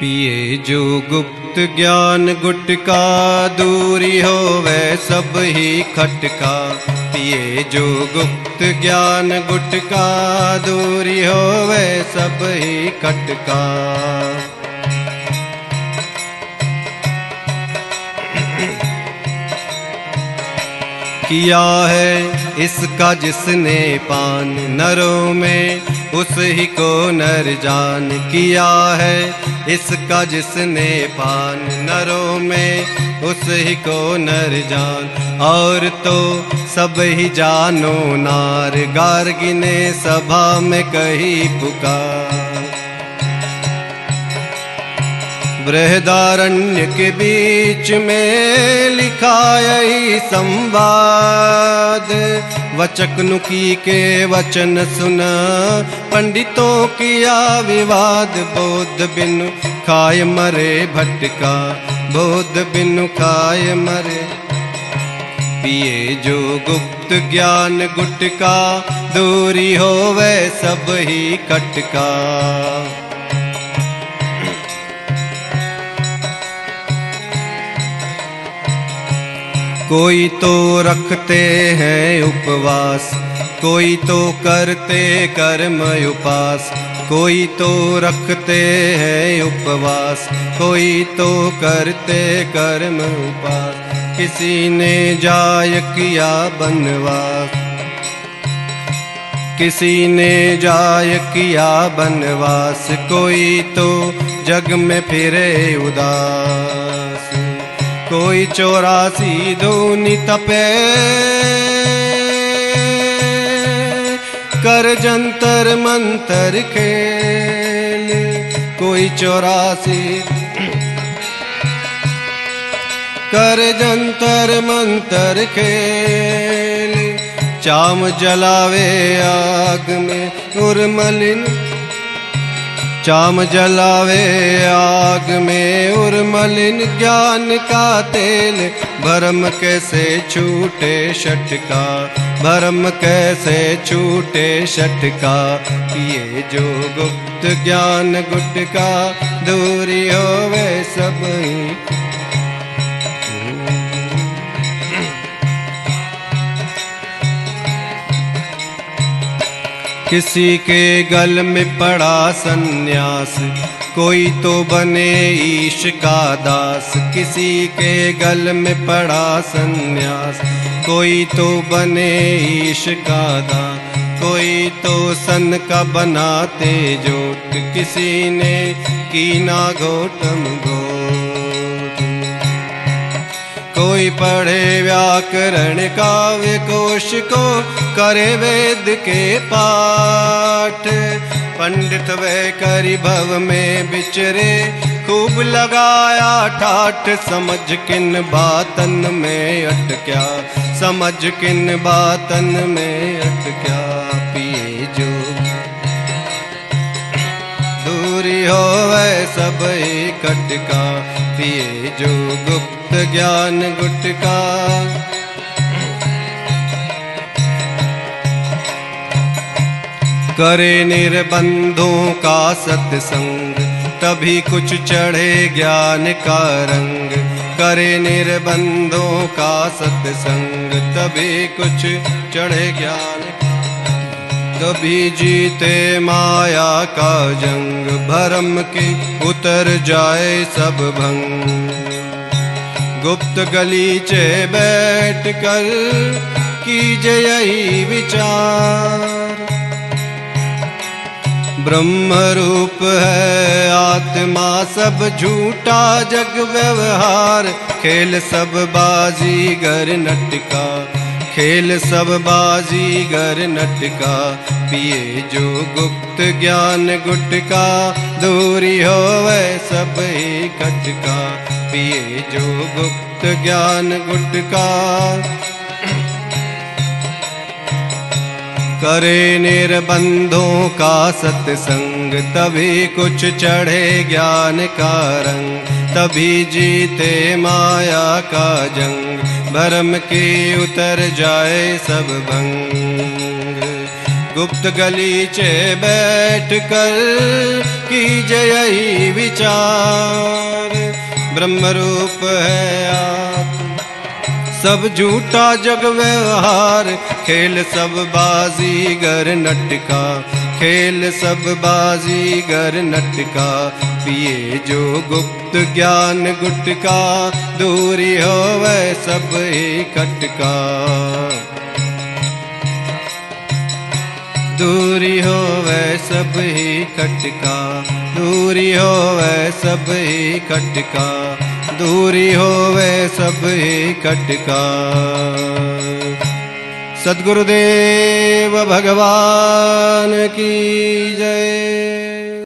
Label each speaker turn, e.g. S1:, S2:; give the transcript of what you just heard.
S1: पिए जो गुप्त ज्ञान गुटका, दूरी हो वह सब ही खटका। पिए जो गुप्त ज्ञान गुटका, दूरी हो वह सब ही खटका। किया है इसका जिसने पान नरों में, उस ही को नर जान किया है। इसका जिसने पान नरों में, उस ही को नर जान। और तो सब ही जानो नार गार्गी ने सभा में कही पुकार। बृहदारण्य के बीच में लिखा यही संवाद। वचक नुकी के वचन सुन, पंडितों किया विवाद। बोध बिनु खाय मरे भटका, बोध बिनु खाय मरे। पिए जो गुप्त ज्ञान गुटका, दूरी हो वह सब ही कटका। कोई तो रखते हैं उपवास, कोई तो करते कर्म उपास, कोई तो रखते हैं उपवास, कोई तो करते कर्म उपास। किसी ने जाय किया बनवास, किसी ने जाय किया बनवास, कोई तो जग में फिरे उदास। कोई चौरासी दूनी तपे। कर जंतर मंतर खेल, कोई चौरासी। कर जंतर मंतर खेल, चाम जलावे आग में उर्मलिन चाम जलावे आग में उर्मलिन ज्ञान का तेल। भरम कैसे छूटे शटका? भरम कैसे छूटे शटका? पिए जो गुप्त ज्ञान गुटका दूरी होवे सब किसी के गल में पड़ा सन्यास, कोई तो बने ईश का दास। किसी के गल में पड़ा सन्यास, कोई तो बने ईश का दास कोई तो सन का बनाते जोट किसी ने कीना घोटम घोट। कोई पढ़े व्याकरण काव्य कोश को करे वेद के पाठ। पंडित वह करी भव में बिचरे, खूब लगाया ठाठ। समझ किन बातन में अटक्या, समझ किन बातन में अटक्या पिए जो। दूरी हो वह सब कटका पिए जो। गुप्त ज्ञान गुटका। करे निर्बंधों का सत्संग, तभी कुछ चढ़े ज्ञान का रंग। करे निर्बंधों का सत्संग, तभी कुछ चढ़े ज्ञान कभी जीते माया का जंग, भरम के उतर जाए सब भंग। गुप्त गलीचे बैठ कर कीजे यही विचार। ब्रह्म रूप है आत्मा, सब झूठा जग व्यवहार। खेल सब बाजी, घर नटका। खेल सब बाजी, घर नटका। पिए जो गुप्त ज्ञान गुटका, दूरी हो वह सब ही खटका। पिए जो गुप्त ज्ञान गुटका। करे निर्बंधों का सत्संग, तभी कुछ चढ़े ज्ञान का रंग, तभी जीते माया का जंग, भरम की उतर जाए सब भंग। गुप्त गलीचे बैठ कर कीजिए यही विचार। ब्रह्म रूप है आप। सब झूठा जग व्यवहार, खेल सब बाजीगर नटका। खेल सब बाजीगर नटका। पिए जो गुप्त ज्ञान गुटका, दूरी हो वह सब खटका। दूरी हो वह सब ही खटका। दूरी हो वह सब खटका दूरी हो वह सब खटका सदगुरुदेव भगवान की जय।